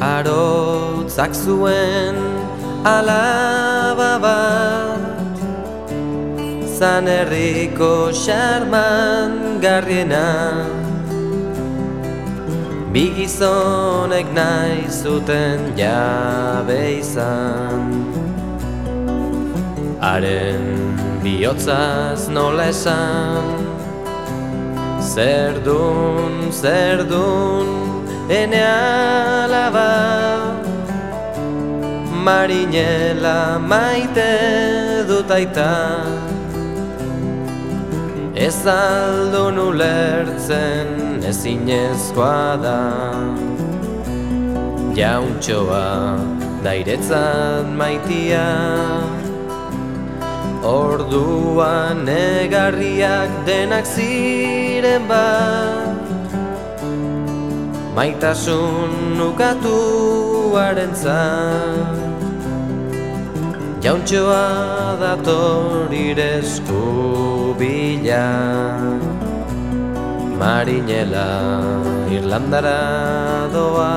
Arotzak zuen alaba bat Zan herriko xarman garriena. Bigizonek nahi zuten jabe izan. Haren bihotzaz nola esan Zer dun, zer dun, ene alaba Marinela maite dut aita Ez aldo nulertzen ezinezkoa da. Jauntxoa dairetzat maitia. Orduan negarriak denak ziren bat Maitasun nukatuaren zan Jauntxoa dator iresku bila. Marinela Irlandara doa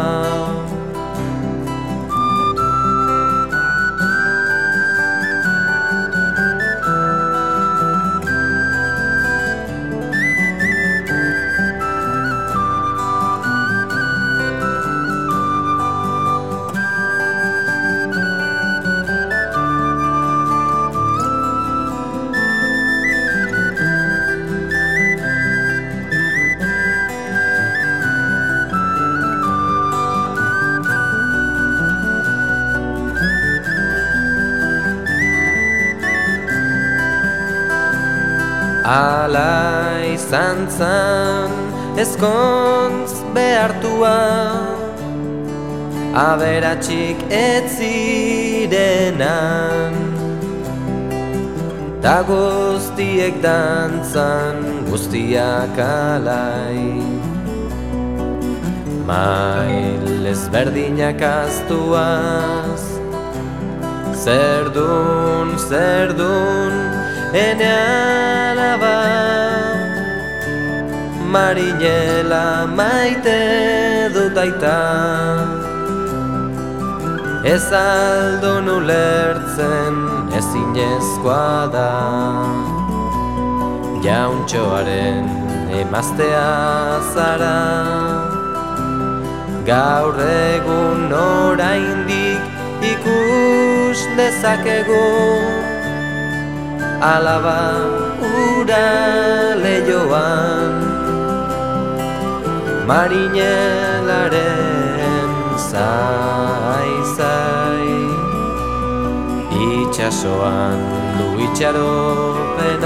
Ala izan zan ezkontz behartua. Aberatxik ez zirenan Ta guztiek dantzan guztiak alai. Mail ezberdinak aztuaz Zer dun, zer dun, ene alaba Marinela maite dut aita. Ez aldo nulertzen ezinezkoa da. Jauntxoaren emaztea zara. Gaur egun oraindik ikus dezakegu alaba ura lehioan Marinelaren zai zai Itxasoan du itxaropena